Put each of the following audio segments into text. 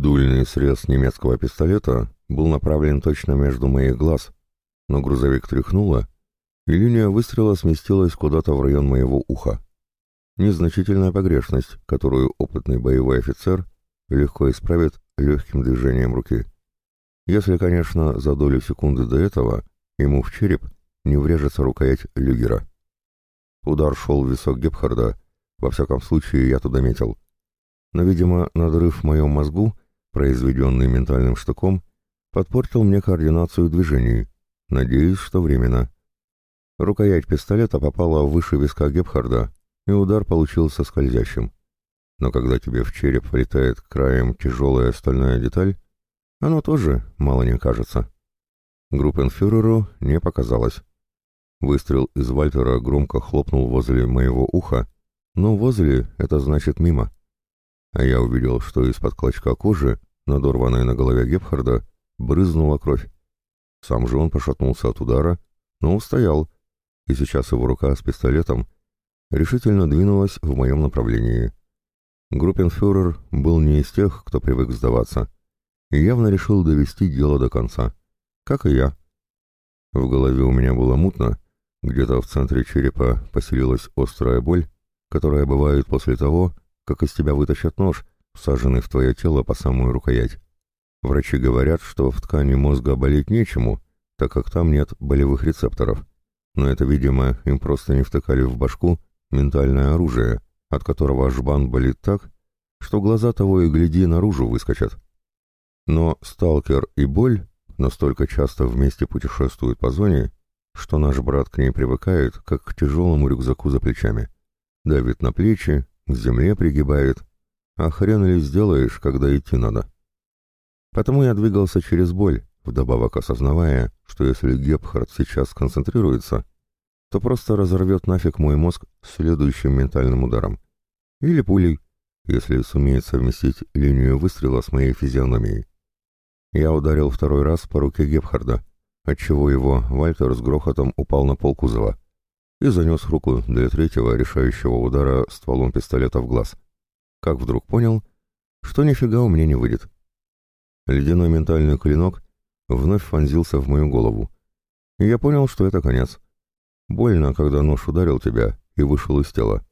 Дульный срез немецкого пистолета был направлен точно между моих глаз, но грузовик тряхнуло, и линия выстрела сместилась куда-то в район моего уха. Незначительная погрешность, которую опытный боевой офицер легко исправит легким движением руки. Если, конечно, за долю секунды до этого ему в череп не врежется рукоять люгера. Удар шел в висок Гепхарда, во всяком случае я туда метил. Но, видимо, надрыв в моем мозгу, произведенный ментальным штыком, подпортил мне координацию движений. Надеюсь, что временно. Рукоять пистолета попала выше виска Гепхарда, и удар получился скользящим. Но когда тебе в череп влетает краем тяжелая стальная деталь, оно тоже мало не кажется. Группенфюреру не показалось. Выстрел из Вальтера громко хлопнул возле моего уха, но возле — это значит мимо. А я увидел, что из-под клочка кожи, надорванной на голове Гепхарда, брызнула кровь. Сам же он пошатнулся от удара, но устоял, и сейчас его рука с пистолетом решительно двинулась в моем направлении. Группенфюрер был не из тех, кто привык сдаваться, и явно решил довести дело до конца, как и я. В голове у меня было мутно, где-то в центре черепа поселилась острая боль, которая бывает после того, как из тебя вытащат нож, всаженный в твое тело по самую рукоять. Врачи говорят, что в ткани мозга болеть нечему, так как там нет болевых рецепторов. Но это, видимо, им просто не втыкали в башку ментальное оружие, от которого жбан болит так, что глаза того и гляди наружу выскочат. Но сталкер и боль настолько часто вместе путешествуют по зоне, что наш брат к ней привыкает, как к тяжелому рюкзаку за плечами. Давит на плечи, к земле пригибает, а хрен ли сделаешь, когда идти надо. Потому я двигался через боль, вдобавок осознавая, что если Гепхард сейчас сконцентрируется, то просто разорвет нафиг мой мозг следующим ментальным ударом. Или пулей, если сумеет совместить линию выстрела с моей физиономией. Я ударил второй раз по руке Гепхарда, отчего его Вальтер с грохотом упал на пол кузова и занес руку для третьего решающего удара стволом пистолета в глаз. Как вдруг понял, что нифига у меня не выйдет. Ледяной ментальный клинок вновь вонзился в мою голову, и я понял, что это конец. Больно, когда нож ударил тебя и вышел из тела,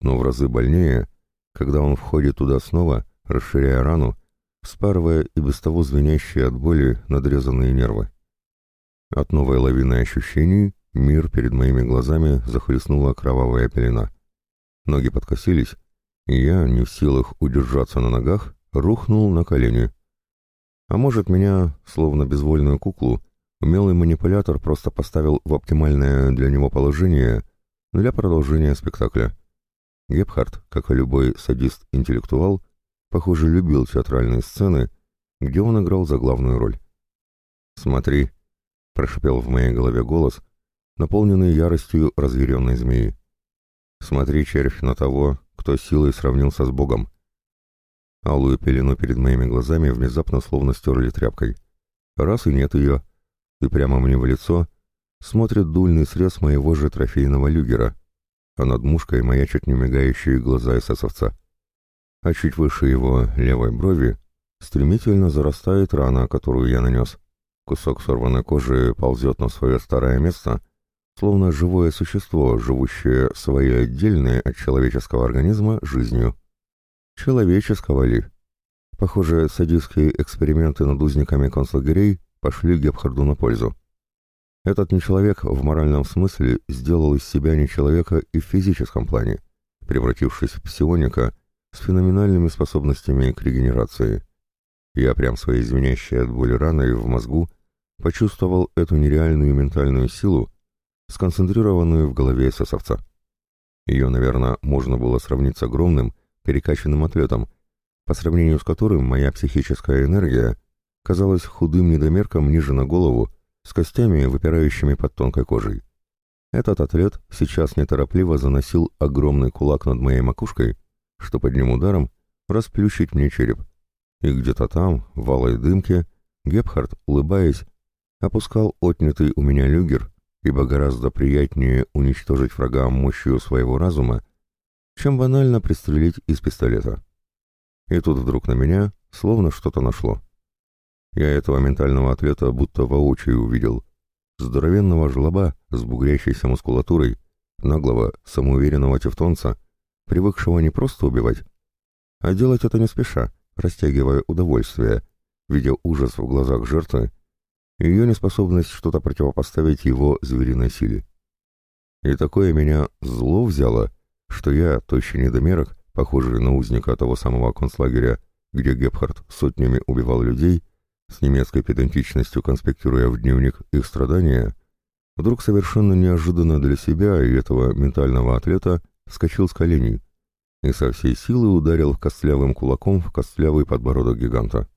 но в разы больнее, когда он входит туда снова, расширяя рану, спарывая и без того звенящие от боли надрезанные нервы. От новой лавины ощущений мир перед моими глазами захлестнула кровавая пелена. Ноги подкосились, и я, не в силах удержаться на ногах, рухнул на колени. А может, меня, словно безвольную куклу, умелый манипулятор просто поставил в оптимальное для него положение для продолжения спектакля. Гепхард, как и любой садист-интеллектуал, похоже, любил театральные сцены, где он играл за главную роль. «Смотри», — прошипел в моей голове голос, наполненный яростью разъяренной змеи. «Смотри, червь, на того, кто силой сравнился с Богом». Алую пелену перед моими глазами внезапно словно стерли тряпкой. Раз и нет ее, и прямо мне в лицо смотрит дульный срез моего же трофейного люгера, а над мушкой маячат немигающие глаза эсэсовца. А чуть выше его левой брови стремительно зарастает рана, которую я нанес. Кусок сорванной кожи ползет на свое старое место, словно живое существо, живущее своей отдельной от человеческого организма жизнью. Человеческого ли? Похоже, садистские эксперименты над узниками концлагерей пошли Гепхарду на пользу. Этот нечеловек в моральном смысле сделал из себя не человека и в физическом плане, превратившись в псионика с феноменальными способностями к регенерации. Я прям своей звенящей от боли раной в мозгу почувствовал эту нереальную ментальную силу, сконцентрированную в голове сосовца. Ее, наверное, можно было сравнить с огромным, перекачанным атлетом, по сравнению с которым моя психическая энергия казалась худым недомерком ниже на голову, с костями, выпирающими под тонкой кожей. Этот атлет сейчас неторопливо заносил огромный кулак над моей макушкой, чтобы одним ударом расплющить мне череп и где-то там, в алой дымке, Гепхард, улыбаясь, опускал отнятый у меня люгер, ибо гораздо приятнее уничтожить врага мощью своего разума, чем банально пристрелить из пистолета. И тут вдруг на меня словно что-то нашло. Я этого ментального атлета будто воочию увидел. Здоровенного жлоба с бугрящейся мускулатурой, наглого, самоуверенного тевтонца, привыкшего не просто убивать, а делать это не спеша, растягивая удовольствие, видя ужас в глазах жертвы ее неспособность что-то противопоставить его звериной силе. И такое меня зло взяло, что я, тощий недомерок, похожий на узника того самого концлагеря, где Гепхард сотнями убивал людей, с немецкой педантичностью конспектируя в дневник их страдания, вдруг совершенно неожиданно для себя и этого ментального атлета вскочил с коленей и со всей силы ударил костлявым кулаком в костлявый подбородок гиганта.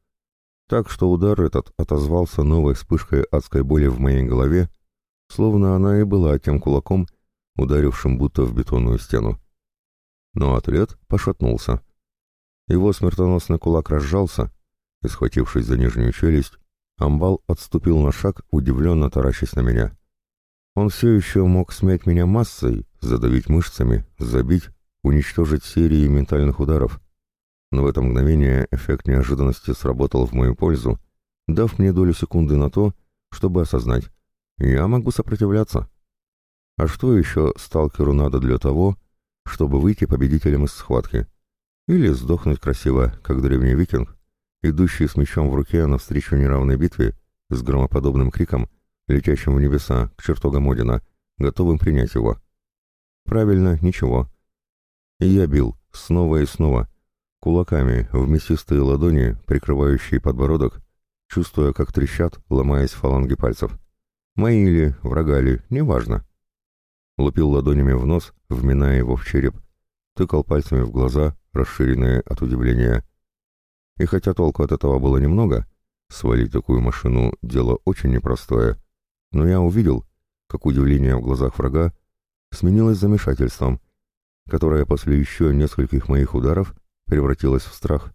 Так что удар этот отозвался новой вспышкой адской боли в моей голове, словно она и была тем кулаком, ударившим будто в бетонную стену. Но атлет пошатнулся. Его смертоносный кулак разжался, и, схватившись за нижнюю челюсть, амбал отступил на шаг, удивленно таращась на меня. Он все еще мог смять меня массой, задавить мышцами, забить, уничтожить серией ментальных ударов. Но в это мгновение эффект неожиданности сработал в мою пользу, дав мне долю секунды на то, чтобы осознать, я могу сопротивляться. А что еще сталкеру надо для того, чтобы выйти победителем из схватки? Или сдохнуть красиво, как древний викинг, идущий с мечом в руке навстречу неравной битве, с громоподобным криком, летящим в небеса, к чертогам Одина, готовым принять его. Правильно, ничего. И я бил, снова и снова, кулаками в мясистые ладони, прикрывающие подбородок, чувствуя, как трещат, ломаясь фаланги пальцев. Мои ли, врага ли, неважно. Лупил ладонями в нос, вминая его в череп, тыкал пальцами в глаза, расширенные от удивления. И хотя толку от этого было немного, свалить такую машину — дело очень непростое, но я увидел, как удивление в глазах врага сменилось замешательством, которое после еще нескольких моих ударов превратилось в страх.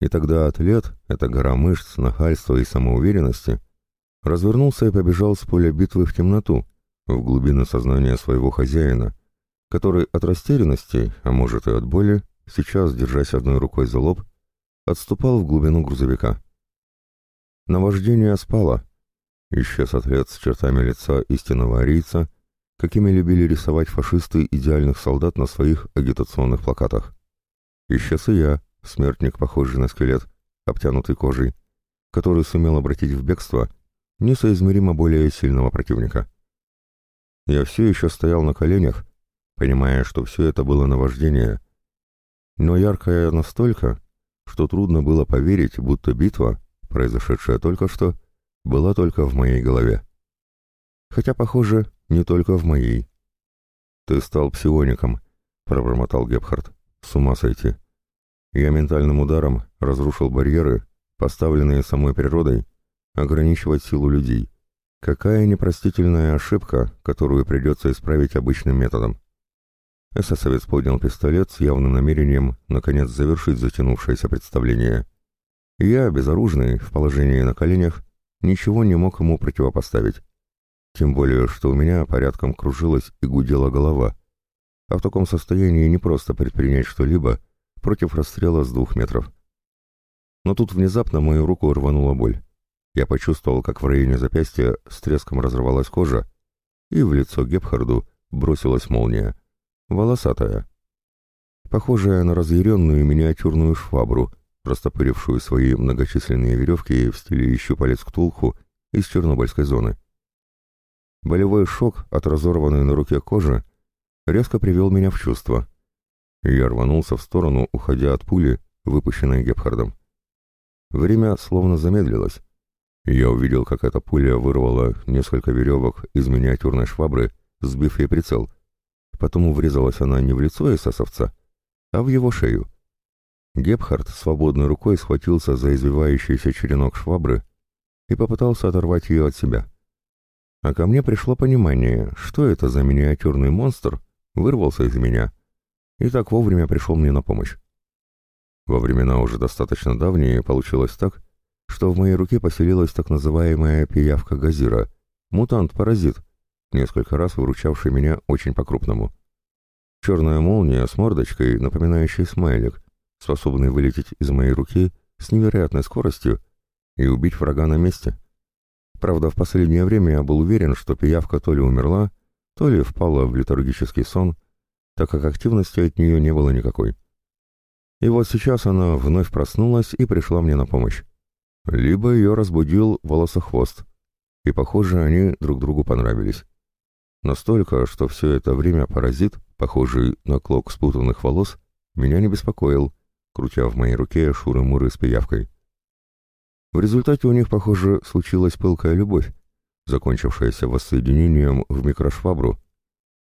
И тогда атлет, эта гора мышц, нахальства и самоуверенности, развернулся и побежал с поля битвы в темноту, в глубины сознания своего хозяина, который от растерянности, а может и от боли, сейчас, держась одной рукой за лоб, отступал в глубину грузовика. Наваждение спало. Исчез атлет с чертами лица истинного арийца, какими любили рисовать фашисты идеальных солдат на своих агитационных плакатах. Исчез и я, смертник, похожий на скелет, обтянутый кожей, который сумел обратить в бегство несоизмеримо более сильного противника. Я все еще стоял на коленях, понимая, что все это было наваждение, но яркое настолько, что трудно было поверить, будто битва, произошедшая только что, была только в моей голове. Хотя, похоже, не только в моей. «Ты стал псиоником», — пробормотал Гепхард. «С ума сойти». Я ментальным ударом разрушил барьеры, поставленные самой природой, ограничивать силу людей. Какая непростительная ошибка, которую придется исправить обычным методом. Эсэсовец поднял пистолет с явным намерением, наконец, завершить затянувшееся представление. Я, безоружный, в положении на коленях, ничего не мог ему противопоставить. Тем более, что у меня порядком кружилась и гудела голова. А в таком состоянии не просто предпринять что-либо против расстрела с двух метров. Но тут внезапно мою руку рванула боль. Я почувствовал, как в районе запястья с треском разорвалась кожа, и в лицо Гепхарду бросилась молния волосатая, похожая на разъяренную миниатюрную швабру, растопырившую свои многочисленные веревки в стиле щупалец ктулху из чернобыльской зоны. Болевой шок от разорванной на руке кожи резко привел меня в чувство. Я рванулся в сторону, уходя от пули, выпущенной Гепхардом. Время словно замедлилось. Я увидел, как эта пуля вырвала несколько веревок из миниатюрной швабры, сбив ей прицел — Потом врезалась она не в лицо эсэсовца, а в его шею. Гепхард свободной рукой схватился за извивающийся черенок швабры и попытался оторвать ее от себя. А ко мне пришло понимание, что это за миниатюрный монстр вырвался из меня и так вовремя пришел мне на помощь. Во времена уже достаточно давние получилось так, что в моей руке поселилась так называемая пиявка Газира, мутант-паразит, несколько раз выручавший меня очень по-крупному. Черная молния с мордочкой, напоминающей смайлик, способный вылететь из моей руки с невероятной скоростью и убить врага на месте. Правда, в последнее время я был уверен, что пиявка то ли умерла, то ли впала в летаргический сон, так как активности от нее не было никакой. И вот сейчас она вновь проснулась и пришла мне на помощь. Либо ее разбудил волосохвост, и, похоже, они друг другу понравились. Настолько, что все это время паразит, похожий на клок спутанных волос, меня не беспокоил, крутя в моей руке шуры-муры с пиявкой. В результате у них, похоже, случилась пылкая любовь, закончившаяся воссоединением в микрошвабру,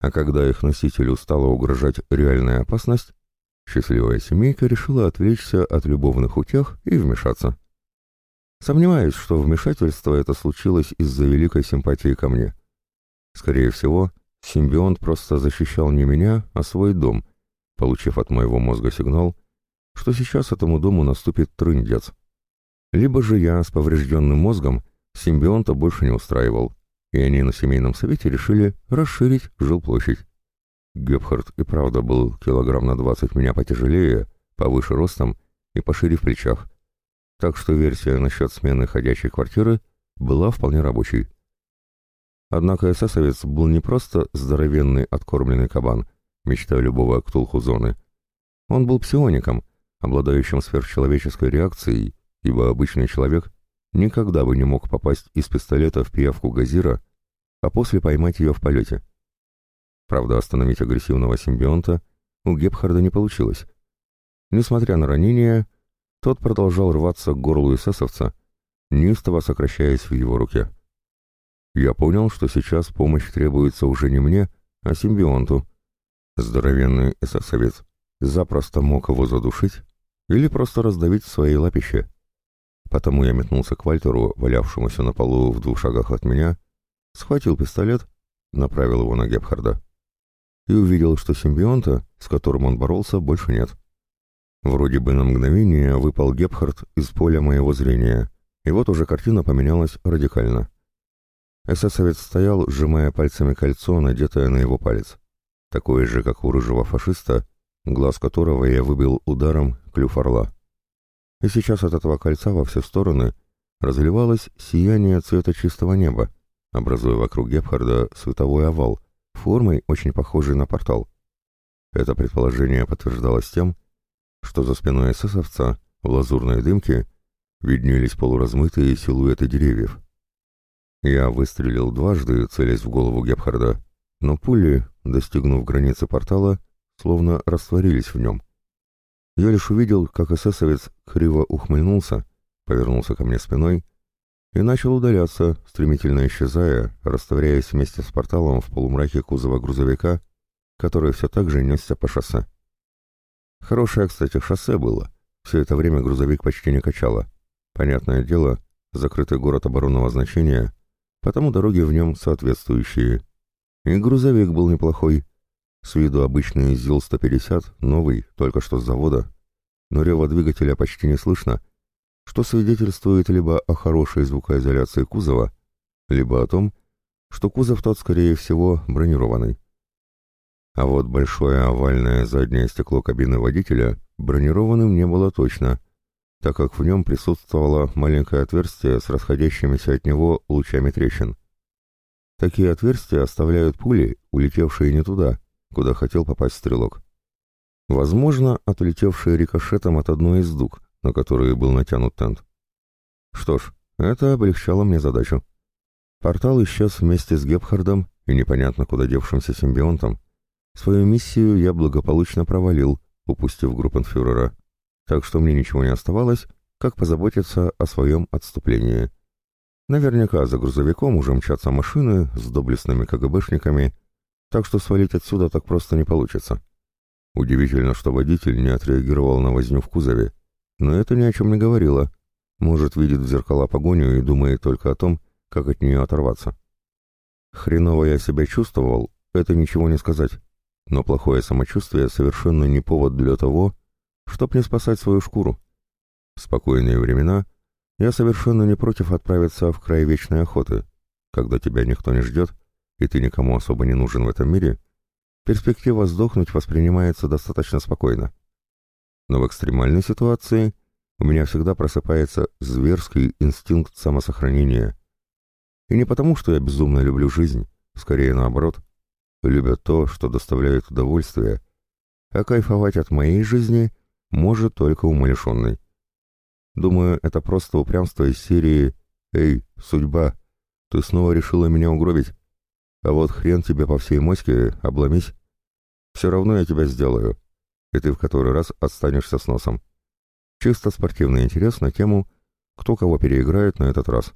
а когда их носителю стала угрожать реальная опасность, счастливая семейка решила отвлечься от любовных утех и вмешаться. Сомневаюсь, что вмешательство это случилось из-за великой симпатии ко мне. Скорее всего, симбионт просто защищал не меня, а свой дом, получив от моего мозга сигнал, что сейчас этому дому наступит трындец. Либо же я с поврежденным мозгом симбионта больше не устраивал, и они на семейном совете решили расширить жилплощадь. Гепхард и правда был килограмм на двадцать меня потяжелее, повыше ростом и пошире в плечах, так что версия насчет смены ходячей квартиры была вполне рабочей. Однако эсэсовец был не просто здоровенный откормленный кабан, мечта любого ктулху зоны. Он был псиоником, обладающим сверхчеловеческой реакцией, ибо обычный человек никогда бы не мог попасть из пистолета в пиявку Газира, а после поймать ее в полете. Правда, остановить агрессивного симбионта у Гепхарда не получилось. Несмотря на ранение, тот продолжал рваться к горлу эсэсовца, неистово сокращаясь в его руке. Я понял, что сейчас помощь требуется уже не мне, а симбионту. Здоровенный эсэсовец запросто мог его задушить или просто раздавить в своей лапище. Потому я метнулся к Вальтеру, валявшемуся на полу в двух шагах от меня, схватил пистолет, направил его на Гепхарда и увидел, что симбионта, с которым он боролся, больше нет. Вроде бы на мгновение выпал Гепхард из поля моего зрения, и вот уже картина поменялась радикально. Эсэсовец стоял, сжимая пальцами кольцо, надетое на его палец. Такое же, как у рыжего фашиста, глаз которого я выбил ударом клюв орла. И сейчас от этого кольца во все стороны разливалось сияние цвета чистого неба, образуя вокруг Гепхарда световой овал, формой очень похожий на портал. Это предположение подтверждалось тем, что за спиной эсэсовца в лазурной дымке виднелись полуразмытые силуэты деревьев. Я выстрелил дважды, целясь в голову Гепхарда, но пули, достигнув границы портала, словно растворились в нем. Я лишь увидел, как эсэсовец криво ухмыльнулся, повернулся ко мне спиной и начал удаляться, стремительно исчезая, растворяясь вместе с порталом в полумраке кузова грузовика, который все так же несся по шоссе. Хорошее, кстати, шоссе было. Все это время грузовик почти не качало. Понятное дело, закрытый город оборонного значения, потому дороги в нем соответствующие. И грузовик был неплохой. С виду обычный ЗИЛ-150, новый, только что с завода. Но рева двигателя почти не слышно, что свидетельствует либо о хорошей звукоизоляции кузова, либо о том, что кузов тот, скорее всего, бронированный. А вот большое овальное заднее стекло кабины водителя бронированным не было точно, так как в нем присутствовало маленькое отверстие с расходящимися от него лучами трещин. Такие отверстия оставляют пули, улетевшие не туда, куда хотел попасть стрелок. Возможно, отлетевшие рикошетом от одной из дуг, на которые был натянут тент. Что ж, это облегчало мне задачу. Портал исчез вместе с Гепхардом и непонятно куда девшимся симбионтом, Свою миссию я благополучно провалил, упустив группенфюрера, так что мне ничего не оставалось, как позаботиться о своем отступлении. Наверняка за грузовиком уже мчатся машины с доблестными КГБшниками, так что свалить отсюда так просто не получится. Удивительно, что водитель не отреагировал на возню в кузове, но это ни о чем не говорило. Может, видит в зеркала погоню и думает только о том, как от нее оторваться. Хреново я себя чувствовал, это ничего не сказать но плохое самочувствие совершенно не повод для того, чтобы не спасать свою шкуру. В спокойные времена я совершенно не против отправиться в край вечной охоты. Когда тебя никто не ждет, и ты никому особо не нужен в этом мире, перспектива сдохнуть воспринимается достаточно спокойно. Но в экстремальной ситуации у меня всегда просыпается зверский инстинкт самосохранения. И не потому, что я безумно люблю жизнь, скорее наоборот. Любят то, что доставляет удовольствие, а кайфовать от моей жизни может только умалишенный. Думаю, это просто упрямство из серии «Эй, судьба, ты снова решила меня угробить? А вот хрен тебе по всей моське, обломись. Все равно я тебя сделаю, и ты в который раз отстанешься с носом». Чисто спортивный интерес на тему «Кто кого переиграет на этот раз?».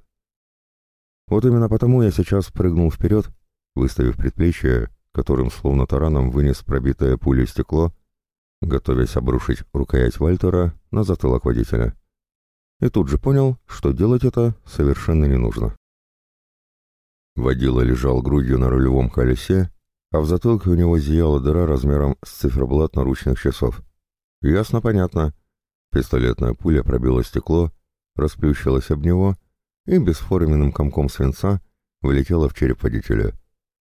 Вот именно потому я сейчас прыгнул вперед, выставив предплечье, которым словно тараном вынес пробитое пулей стекло, готовясь обрушить рукоять Вальтера на затылок водителя. И тут же понял, что делать это совершенно не нужно. Водила лежал грудью на рулевом колесе, а в затылке у него зияла дыра размером с циферблат наручных часов. Ясно, понятно. Пистолетная пуля пробила стекло, расплющилась об него и бесформенным комком свинца вылетела в череп водителя.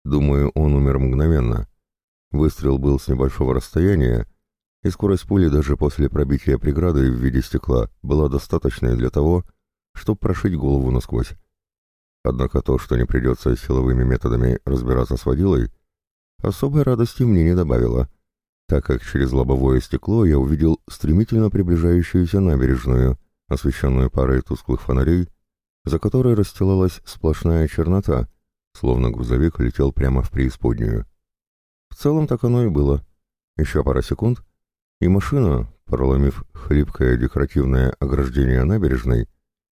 Думаю, он умер мгновенно. Выстрел был с небольшого расстояния, и скорость пули даже после пробития преграды в виде стекла была достаточной для того, чтобы прошить голову насквозь. Однако то, что не придется силовыми методами разбираться с водилой, особой радости мне не добавило — так как через лобовое стекло я увидел стремительно приближающуюся набережную, освещенную парой тусклых фонарей, за которой расстилалась сплошная чернота, словно грузовик летел прямо в преисподнюю. В целом так оно и было. Еще пара секунд, и машина, проломив хлипкое декоративное ограждение набережной,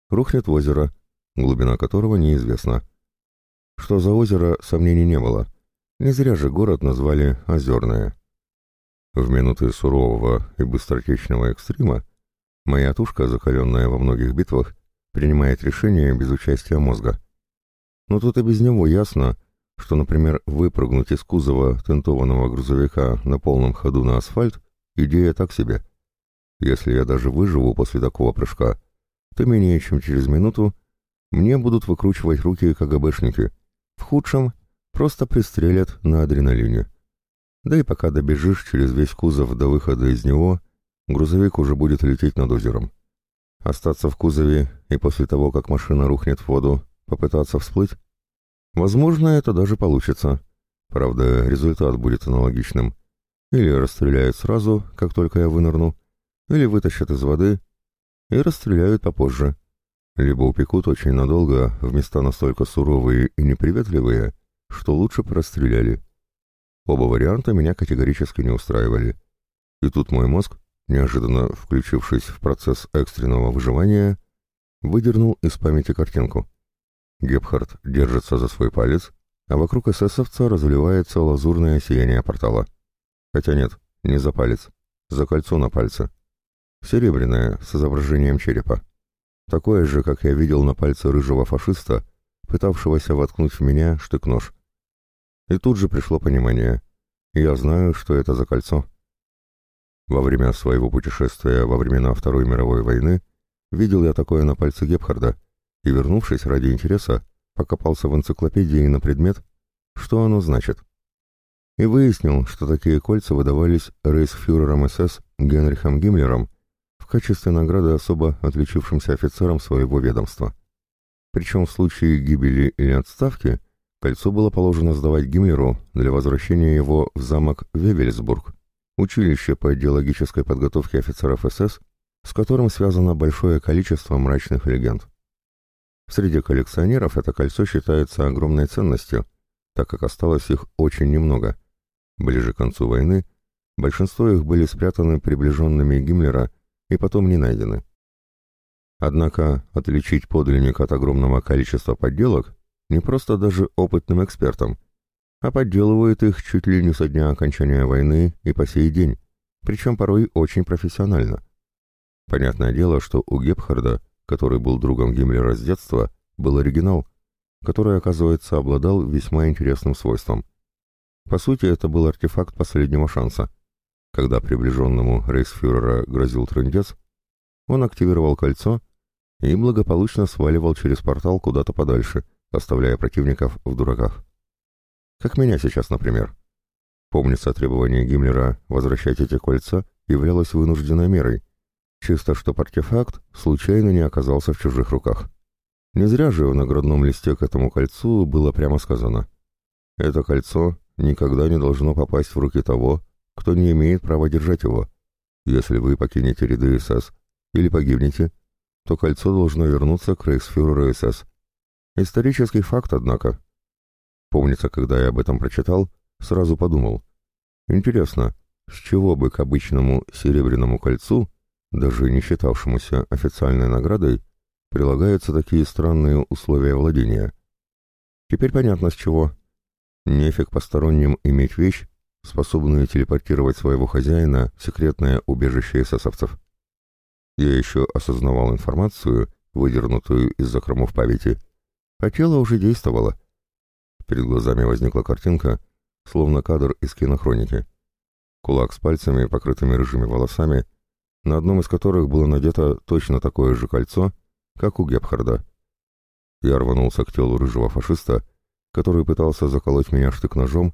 рухнет в озеро, глубина которого неизвестна. Что за озеро, сомнений не было. Не зря же город назвали «Озерное». В минуты сурового и быстротечного экстрима моя тушка, закаленная во многих битвах, принимает решения без участия мозга. Но тут и без него ясно, что, например, выпрыгнуть из кузова тентованного грузовика на полном ходу на асфальт – идея так себе. Если я даже выживу после такого прыжка, то менее чем через минуту мне будут выкручивать руки КГБшники. В худшем – просто пристрелят на адреналине. Да и пока добежишь через весь кузов до выхода из него, грузовик уже будет лететь над озером. Остаться в кузове и после того, как машина рухнет в воду, попытаться всплыть? Возможно, это даже получится. Правда, результат будет аналогичным. Или расстреляют сразу, как только я вынырну, или вытащат из воды и расстреляют попозже. Либо упекут очень надолго в места настолько суровые и неприветливые, что лучше простреляли. Оба варианта меня категорически не устраивали. И тут мой мозг, неожиданно включившись в процесс экстренного выживания, выдернул из памяти картинку. Гепхард держится за свой палец, а вокруг эсэсовца разливается лазурное сияние портала. Хотя нет, не за палец, за кольцо на пальце. Серебряное, с изображением черепа. Такое же, как я видел на пальце рыжего фашиста, пытавшегося воткнуть в меня штык-нож. И тут же пришло понимание. Я знаю, что это за кольцо. Во время своего путешествия во времена Второй мировой войны видел я такое на пальце Гепхарда и, вернувшись ради интереса, покопался в энциклопедии на предмет, что оно значит. И выяснил, что такие кольца выдавались рейсфюрером СС Генрихом Гиммлером в качестве награды особо отличившимся офицерам своего ведомства. Причем в случае гибели или отставки Кольцо было положено сдавать Гиммлеру для возвращения его в замок Вевельсбург, училище по идеологической подготовке офицеров СС, с которым связано большое количество мрачных легенд. Среди коллекционеров это кольцо считается огромной ценностью, так как осталось их очень немного. Ближе к концу войны большинство их были спрятаны приближенными Гиммлера и потом не найдены. Однако отличить подлинник от огромного количества подделок не просто даже опытным экспертам, а подделывают их чуть ли не со дня окончания войны и по сей день, причем порой очень профессионально. Понятное дело, что у Гепхарда, который был другом Гиммлера с детства, был оригинал, который, оказывается, обладал весьма интересным свойством. По сути, это был артефакт последнего шанса. Когда приближенному рейсфюрера грозил трындец, он активировал кольцо и благополучно сваливал через портал куда-то подальше – оставляя противников в дураках. Как меня сейчас, например. Помнится, требование Гиммлера возвращать эти кольца являлось вынужденной мерой, Чисто чтоб артефакт случайно не оказался в чужих руках. Не зря же в наградном листе к этому кольцу было прямо сказано. Это кольцо никогда не должно попасть в руки того, кто не имеет права держать его. Если вы покинете ряды СС или погибнете, то кольцо должно вернуться к рейхсфюреру СС. Исторический факт, однако. Помнится, когда я об этом прочитал, сразу подумал. Интересно, с чего бы к обычному серебряному кольцу, даже не считавшемуся официальной наградой, прилагаются такие странные условия владения? Теперь понятно с чего. Нефиг посторонним иметь вещь, способную телепортировать своего хозяина в секретное убежище эсэсовцев. Я еще осознавал информацию, выдернутую из закромов памяти, а тело уже действовало. Перед глазами возникла картинка, словно кадр из кинохроники. Кулак с пальцами, покрытыми рыжими волосами, на одном из которых было надето точно такое же кольцо, как у Гепхарда. Я рванулся к телу рыжего фашиста, который пытался заколоть меня штык-ножом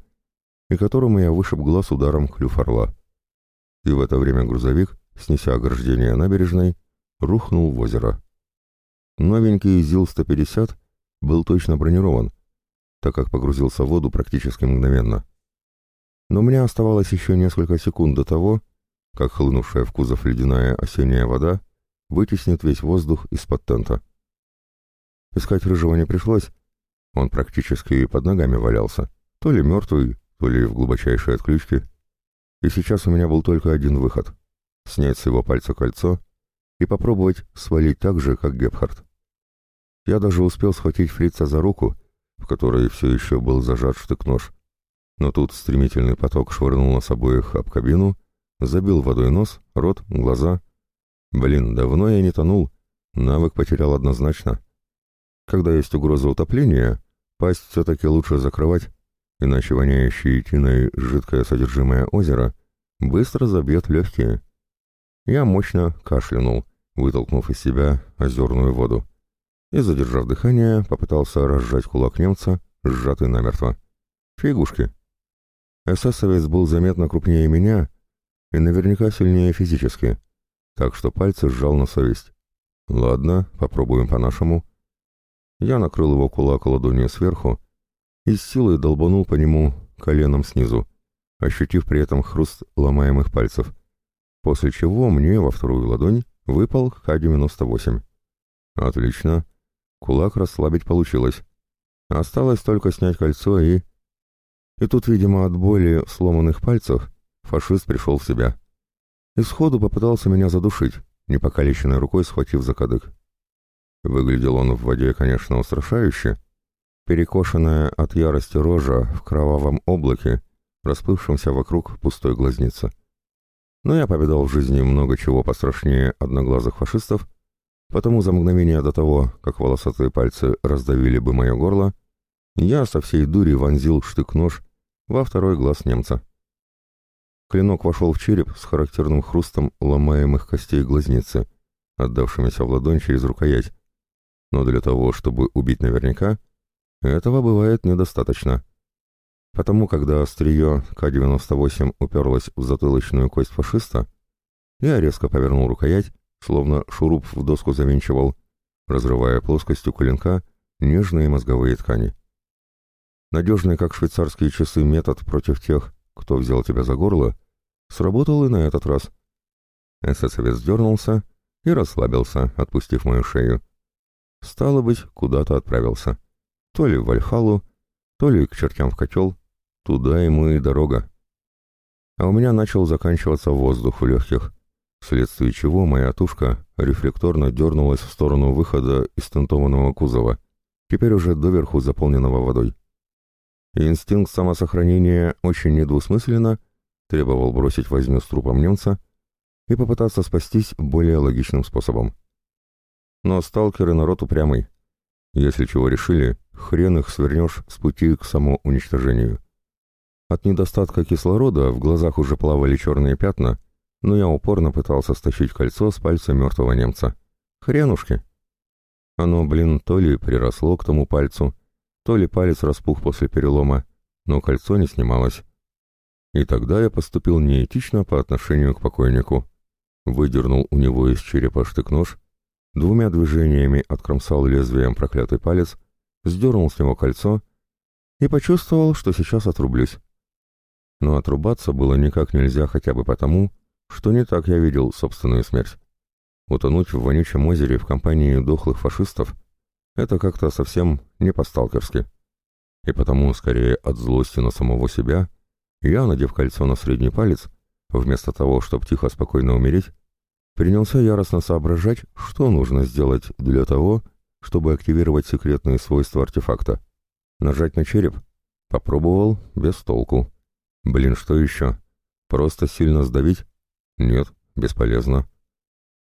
и которому я вышиб глаз ударом клюв орла. И в это время грузовик, снеся ограждение набережной, рухнул в озеро. Новенький ЗИЛ-150 был точно бронирован, так как погрузился в воду практически мгновенно. Но меня оставалось еще несколько секунд до того, как хлынувшая в кузов ледяная осенняя вода вытеснит весь воздух из-под тента. Искать рыжего не пришлось, он практически под ногами валялся, то ли мертвый, то ли в глубочайшей отключке. И сейчас у меня был только один выход — снять с его пальца кольцо и попробовать свалить так же, как Гепхард. Я даже успел схватить фрица за руку, в которой все еще был зажат штык-нож. Но тут стремительный поток швырнул нас обоих об кабину, забил водой нос, рот, глаза. Блин, давно я не тонул, навык потерял однозначно. Когда есть угроза утопления, пасть все-таки лучше закрывать, иначе воняющее тиной жидкое содержимое озера быстро забьет легкие. Я мощно кашлянул, вытолкнув из себя озерную воду, и, задержав дыхание, попытался разжать кулак немца, сжатый намертво. Фигушки. Эсэсовец был заметно крупнее меня и наверняка сильнее физически, так что пальцы сжал на совесть. Ладно, попробуем по-нашему. Я накрыл его кулак ладонью сверху и с силой долбанул по нему коленом снизу, ощутив при этом хруст ломаемых пальцев, после чего мне во вторую ладонь выпал Х-98. Отлично. Кулак расслабить получилось. Осталось только снять кольцо и... И тут, видимо, от боли в сломанных пальцах фашист пришел в себя. И сходу попытался меня задушить, непокалеченной рукой схватив за кадык. Выглядел он в воде, конечно, устрашающе. Перекошенная от ярости рожа в кровавом облаке, расплывшемся вокруг пустой глазницы. Но я повидал в жизни много чего пострашнее одноглазых фашистов, потому за мгновение до того, как волосатые пальцы раздавили бы мое горло, я со всей дури вонзил штык-нож во второй глаз немца. Клинок вошел в череп с характерным хрустом ломаемых костей глазницы, отдавшимися в ладонь через рукоять, но для того, чтобы убить наверняка, этого бывает недостаточно. Потому, когда острие К-98 уперлось в затылочную кость фашиста, я резко повернул рукоять, словно шуруп в доску завинчивал, разрывая плоскостью клинка нежные мозговые ткани. Надежный, как швейцарские часы, метод против тех, кто взял тебя за горло, сработал и на этот раз. Эсэсовец дернулся и расслабился, отпустив мою шею. Стало быть, куда-то отправился. То ли в Вальхалу, то ли к чертям в котел. Туда ему и дорога. А у меня начал заканчиваться воздух в легких, вследствие чего моя тушка рефлекторно дернулась в сторону выхода из тентованного кузова, теперь уже доверху заполненного водой. инстинкт самосохранения очень недвусмысленно требовал бросить возьму с трупом немца и попытаться спастись более логичным способом. Но сталкеры народ упрямый. Если чего решили, хрен их свернешь с пути к самоуничтожению. От недостатка кислорода в глазах уже плавали черные пятна, но я упорно пытался стащить кольцо с пальца мертвого немца. Хренушки! Оно, блин, то ли приросло к тому пальцу, то ли палец распух после перелома, но кольцо не снималось. И тогда я поступил неэтично по отношению к покойнику. выдернул у него из черепа штык-нож, двумя движениями откромсал лезвием проклятый палец, сдернул с него кольцо и почувствовал, что сейчас отрублюсь. Но отрубаться было никак нельзя хотя бы потому, что не так я видел собственную смерть. Утонуть в вонючем озере в компании дохлых фашистов — это как-то совсем не по-сталкерски. И потому, скорее от злости на самого себя, я, надев кольцо на средний палец, вместо того, чтобы тихо спокойно умереть, принялся яростно соображать, что нужно сделать для того, чтобы активировать секретные свойства артефакта. Нажать на череп? Попробовал, без толку. Блин, что еще? Просто сильно сдавить? Нет, бесполезно.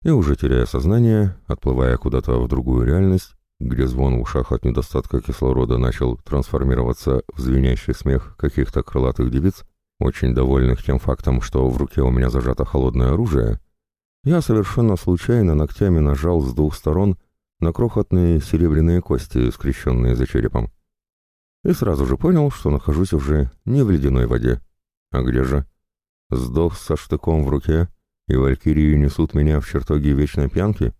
И уже теряя сознание, отплывая куда-то в другую реальность, где звон в ушах от недостатка кислорода начал трансформироваться в звенящий смех каких-то крылатых девиц, очень довольных тем фактом, что в руке у меня зажато холодное оружие, я совершенно случайно ногтями нажал с двух сторон на крохотные серебряные кости, скрещенные за черепом. И сразу же понял, что нахожусь уже не в ледяной воде. А где же? Сдох со штыком в руке, и валькирии несут меня в чертоги вечной пьянки?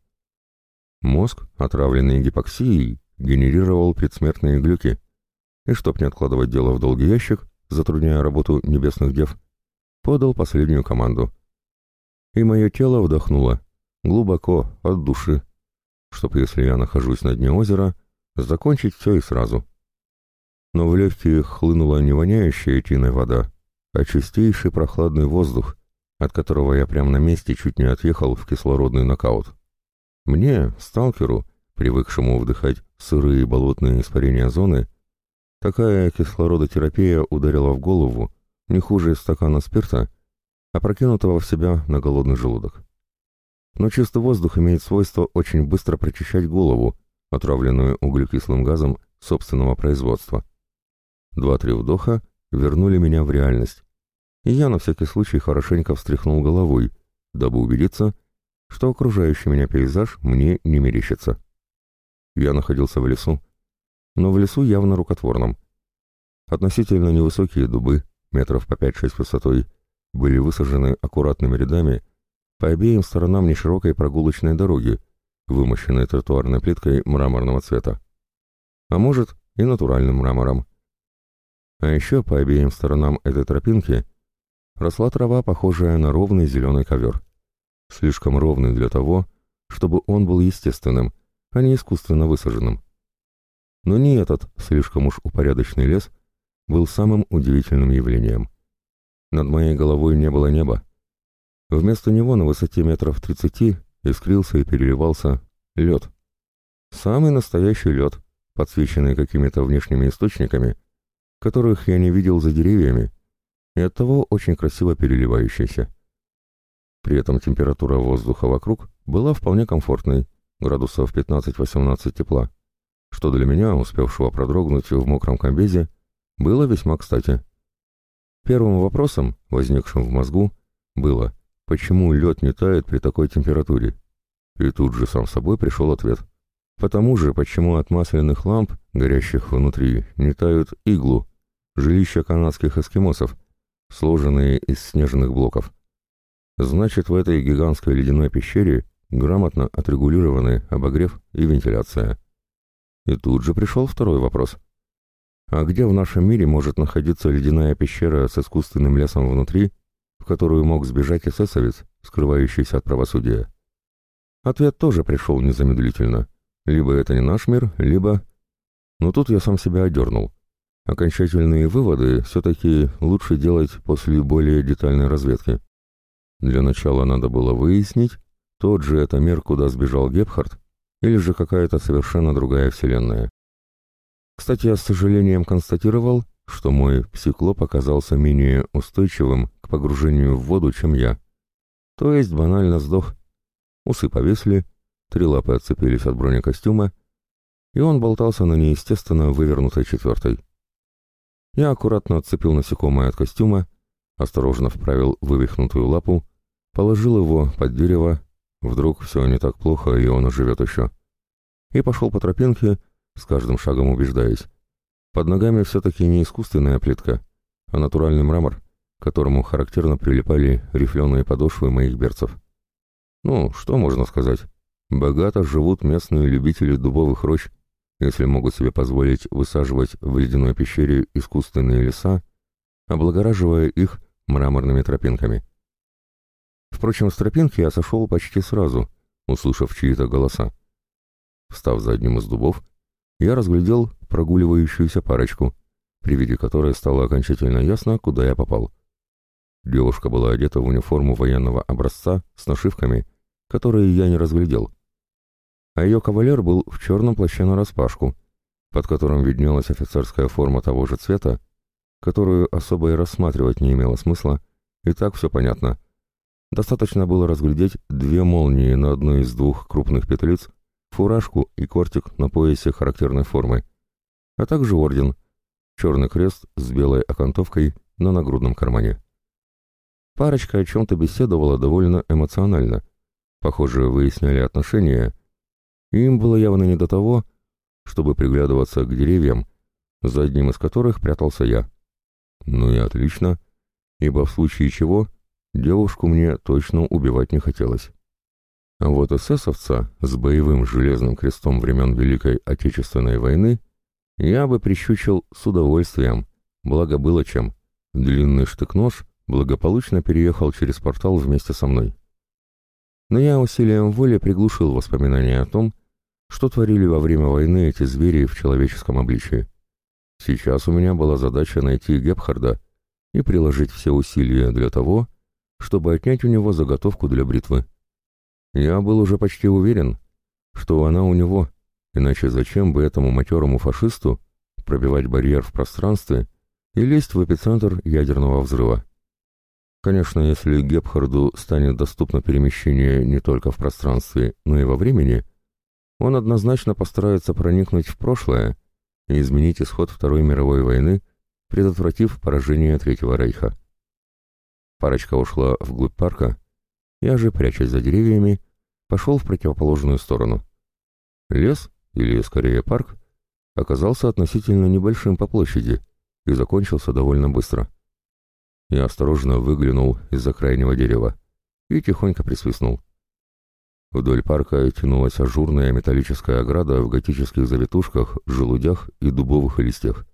Мозг, отравленный гипоксией, генерировал предсмертные глюки, и, чтоб не откладывать дело в долгий ящик, затрудняя работу небесных дев, подал последнюю команду. И мое тело вдохнуло, глубоко, от души, чтоб, если я нахожусь на дне озера, закончить все и сразу. Но в легкие хлынула не воняющая тиной вода, а чистейший прохладный воздух, от которого я прямо на месте чуть не отъехал в кислородный нокаут. Мне, сталкеру, привыкшему вдыхать сырые болотные испарения зоны, такая кислородотерапия ударила в голову не хуже стакана спирта, опрокинутого в себя на голодный желудок. Но чистый воздух имеет свойство очень быстро прочищать голову, отравленную углекислым газом собственного производства. Два-три вдоха вернули меня в реальность, и я на всякий случай хорошенько встряхнул головой, дабы убедиться, что окружающий меня пейзаж мне не мерещится. Я находился в лесу, но в лесу явно рукотворном. Относительно невысокие дубы, метров по 5-6 высотой, были высажены аккуратными рядами по обеим сторонам неширокой прогулочной дороги, вымощенной тротуарной плиткой мраморного цвета. А может, и натуральным мрамором. А еще по обеим сторонам этой тропинки росла трава, похожая на ровный зеленый ковер слишком ровный для того, чтобы он был естественным, а не искусственно высаженным. Но не этот слишком уж упорядоченный лес был самым удивительным явлением. Над моей головой не было неба. Вместо него на высоте метров тридцати искрился и переливался лед. Самый настоящий лед, подсвеченный какими-то внешними источниками, которых я не видел за деревьями, и оттого очень красиво переливающийся. При этом температура воздуха вокруг была вполне комфортной, градусов 15-18 тепла, что для меня, успевшего продрогнуть в мокром комбезе, было весьма кстати. Первым вопросом, возникшим в мозгу, было, почему лед не тает при такой температуре? И тут же сам собой пришел ответ. Потому же, почему от масляных ламп, горящих внутри, не тают иглу, жилища канадских эскимосов, сложенные из снежных блоков. Значит, в этой гигантской ледяной пещере грамотно отрегулированы обогрев и вентиляция. И тут же пришел второй вопрос. А где в нашем мире может находиться ледяная пещера с искусственным лесом внутри, в которую мог сбежать эсэсовец, скрывающийся от правосудия? Ответ тоже пришел незамедлительно. Либо это не наш мир, либо... Но тут я сам себя одернул. Окончательные выводы все-таки лучше делать после более детальной разведки. Для начала надо было выяснить, тот же это мир, куда сбежал Гепхард, или же какая-то совершенно другая вселенная. Кстати, я с сожалением констатировал, что мой псиклоп оказался менее устойчивым к погружению в воду, чем я. То есть банально сдох. Усы повесли, три лапы отцепились от бронекостюма, и он болтался на неестественно вывернутой четвертой. Я аккуратно отцепил насекомое от костюма, осторожно вправил вывихнутую лапу, положил его под дерево, вдруг все не так плохо, и он оживет еще, и пошел по тропинке, с каждым шагом убеждаясь. Под ногами все-таки не искусственная плитка, а натуральный мрамор, к которому характерно прилипали рифленые подошвы моих берцев. Ну, что можно сказать? Богато живут местные любители дубовых рощ, если могут себе позволить высаживать в ледяной пещере искусственные леса, облагораживая их мраморными тропинками. Впрочем, с тропинки я сошел почти сразу, услышав чьи-то голоса. Встав за одним из дубов, я разглядел прогуливающуюся парочку, при виде которой стало окончательно ясно, куда я попал. Девушка была одета в униформу военного образца с нашивками, которые я не разглядел. А ее кавалер был в черном плаще нараспашку, под которым виднелась офицерская форма того же цвета, которую особо и рассматривать не имело смысла, и так все понятно. Достаточно было разглядеть две молнии на одной из двух крупных петлиц, фуражку и кортик на поясе характерной формы, а также орден, черный крест с белой окантовкой на нагрудном кармане. Парочка о чем-то беседовала довольно эмоционально. Похоже, выясняли отношения, и им было явно не до того, чтобы приглядываться к деревьям, за одним из которых прятался я. Ну и отлично, ибо в случае чего девушку мне точно убивать не хотелось. А вот эсэсовца с боевым железным крестом времен Великой Отечественной войны я бы прищучил с удовольствием, благо было чем. Длинный штык-нож благополучно переехал через портал вместе со мной. Но я усилием воли приглушил воспоминания о том, что творили во время войны эти звери в человеческом обличии. Сейчас у меня была задача найти Гепхарда и приложить все усилия для того, чтобы отнять у него заготовку для бритвы. Я был уже почти уверен, что она у него, иначе зачем бы этому матерому фашисту пробивать барьер в пространстве и лезть в эпицентр ядерного взрыва. Конечно, если Гепхарду станет доступно перемещение не только в пространстве, но и во времени, он однозначно постарается проникнуть в прошлое и изменить исход Второй мировой войны, предотвратив поражение Третьего Рейха. Парочка ушла вглубь парка, я же, прячась за деревьями, пошел в противоположную сторону. Лес, или скорее парк, оказался относительно небольшим по площади и закончился довольно быстро. Я осторожно выглянул из-за крайнего дерева и тихонько присвистнул. Вдоль парка тянулась ажурная металлическая ограда в готических завитушках, желудях и дубовых листьях.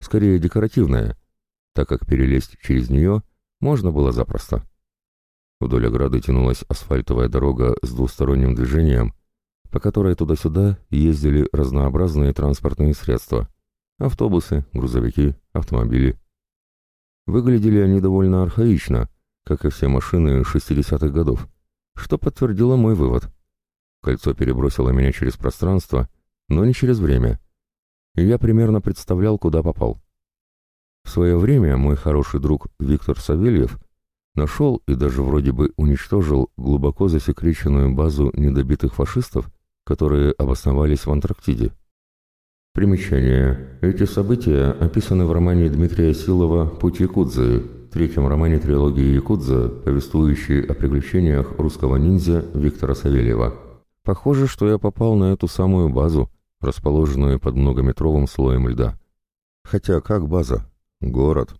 Скорее декоративная, так как перелезть через нее можно было запросто. Вдоль ограды тянулась асфальтовая дорога с двусторонним движением, по которой туда-сюда ездили разнообразные транспортные средства — автобусы, грузовики, автомобили. Выглядели они довольно архаично, как и все машины 60-х годов, что подтвердило мой вывод. Кольцо перебросило меня через пространство, но не через время. И я примерно представлял, куда попал. В свое время мой хороший друг Виктор Савельев Нашел и даже вроде бы уничтожил глубоко засекреченную базу недобитых фашистов, которые обосновались в Антарктиде. Примечание. Эти события описаны в романе Дмитрия Силова «Путь Якудзы», третьем романе трилогии Якудза, повествующей о приключениях русского ниндзя Виктора Савельева. Похоже, что я попал на эту самую базу, расположенную под многометровым слоем льда. Хотя как база? Город.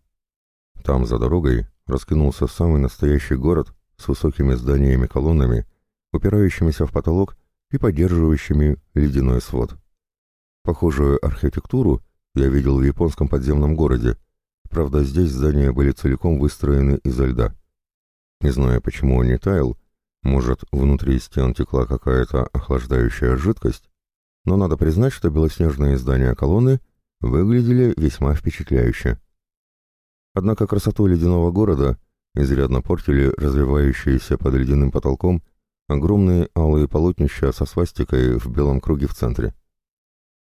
Там, за дорогой, раскинулся самый настоящий город с высокими зданиями-колоннами, упирающимися в потолок и поддерживающими ледяной свод. Похожую архитектуру я видел в японском подземном городе, правда здесь здания были целиком выстроены изо льда. Не знаю, почему он не таял, может, внутри стен текла какая-то охлаждающая жидкость, но надо признать, что белоснежные здания колонны выглядели весьма впечатляюще. Однако красоту ледяного города изрядно портили развивающиеся под ледяным потолком огромные алые полотнища со свастикой в белом круге в центре.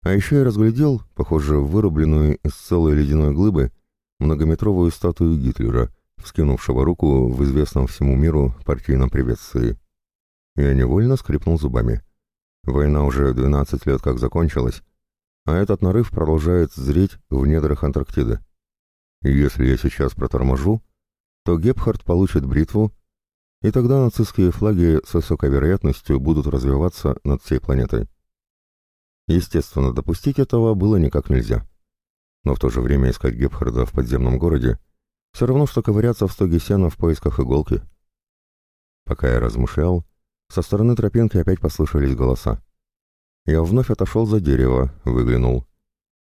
А еще я разглядел, похоже, вырубленную из целой ледяной глыбы, многометровую статую Гитлера, вскинувшего руку в известном всему миру партийном приветствии. Я невольно скрипнул зубами. Война уже 12 лет как закончилась, а этот нарыв продолжает зреть в недрах Антарктиды. Если я сейчас проторможу, то Гепхард получит бритву, и тогда нацистские флаги с высокой вероятностью будут развиваться над всей планетой. Естественно, допустить этого было никак нельзя. Но в то же время искать Гепхарда в подземном городе все равно, что ковыряться в стоге сена в поисках иголки. Пока я размышлял, Со стороны тропинки опять послышались голоса. Я вновь отошел за дерево, выглянул.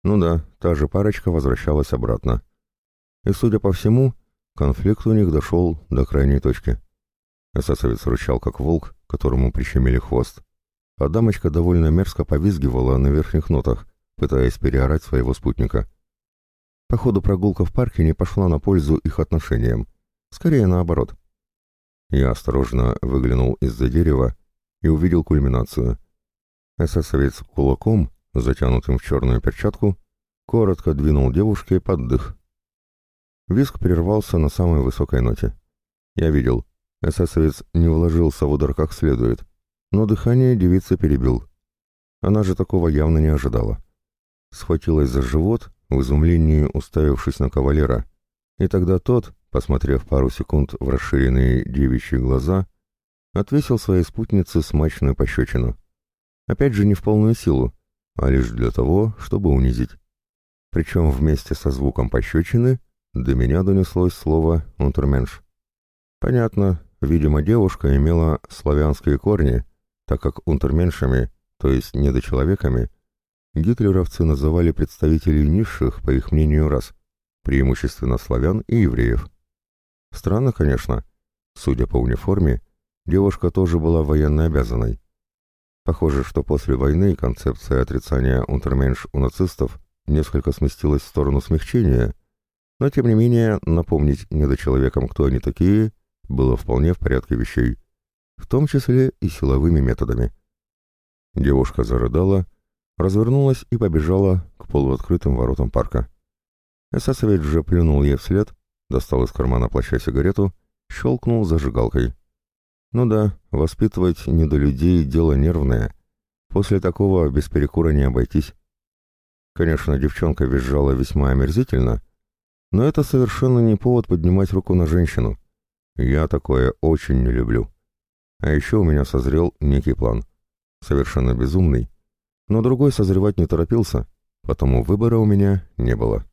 Ну да, та же парочка возвращалась обратно. И, судя по всему, конфликт у них дошел до крайней точки. Эсэсовец рычал, как волк, которому прищемили хвост. А дамочка довольно мерзко повизгивала на верхних нотах, пытаясь переорать своего спутника. Походу, прогулка в парке не пошла на пользу их отношениям. Скорее наоборот. Я осторожно выглянул из-за дерева и увидел кульминацию. Эсэсовец кулаком, затянутым в черную перчатку, коротко двинул девушке под дых. Виск прервался на самой высокой ноте. Я видел, эсэсовец не вложился в удар как следует, но дыхание девица перебил. Она же такого явно не ожидала. Схватилась за живот, в изумлении уставившись на кавалера, и тогда тот, посмотрев пару секунд в расширенные девичьи глаза, отвесил своей спутнице смачную пощечину. Опять же не в полную силу, а лишь для того, чтобы унизить. Причем вместе со звуком пощечины до меня донеслось слово «унтерменш». Понятно, видимо, девушка имела славянские корни, так как унтерменшами, то есть недочеловеками, гитлеровцы называли представителей низших, по их мнению, рас, преимущественно славян и евреев. Странно, конечно. Судя по униформе, девушка тоже была военно обязанной. Похоже, что после войны концепция отрицания унтерменш у нацистов несколько сместилась в сторону смягчения, но тем не менее напомнить недочеловекам, кто они такие, было вполне в порядке вещей, в том числе и силовыми методами. Девушка зарыдала, развернулась и побежала к полуоткрытым воротам парка. Эсэсовец же плюнул ей вслед, достал из кармана плаща сигарету, щелкнул зажигалкой. Ну да, воспитывать недолюдей — дело нервное. После такого без перекура не обойтись. Конечно, девчонка визжала весьма омерзительно, но это совершенно не повод поднимать руку на женщину. Я такое очень не люблю. А еще у меня созрел некий план. Совершенно безумный. Но другой созревать не торопился, потому выбора у меня не было.